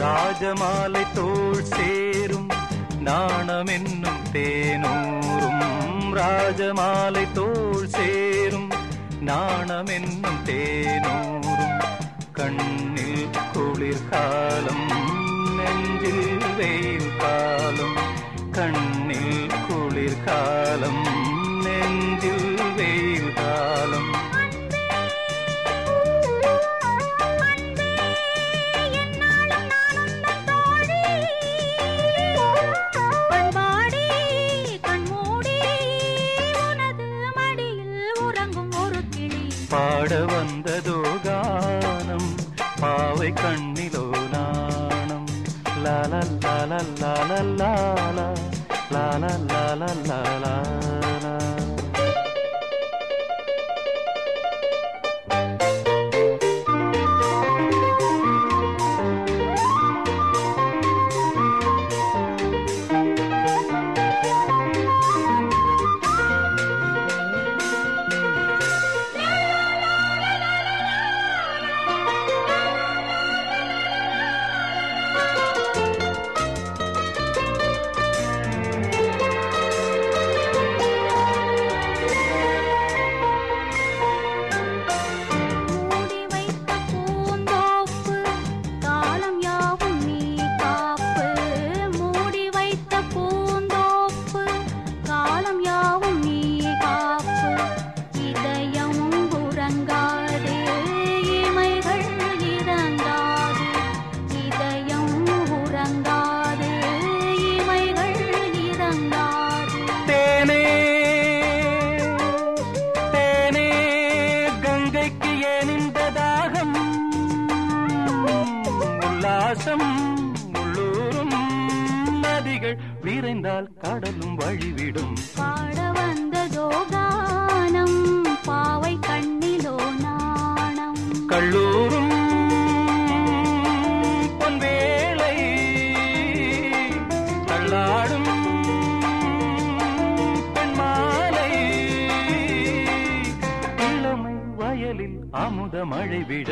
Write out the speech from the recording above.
ராஜமாலை தோல் சேரும் நாணம் என்னும் தேனூரும் ராஜமாலை தோல் சேரும் நாணம் என்னும் தேனூரும் கண்ணில் குளிர்காலம் நெஞ்சில் வெயில் காலம் கண்ணில் குளிர்காலம் ஒரு கிளி பாட வந்ததோ கானம் பாவை கண்ணிலோ நாணம் லால லால லால லால லால லால லால கங்கைக்கு ஏன் இந்த தாகம்? உல்லாசம் உள்ளூரும் நதிகள் விரைந்தால் கடலும் வழிவிடும். பாட வந்ததோ கானம் பாவை கண்ணிலோ அமுத மழை விட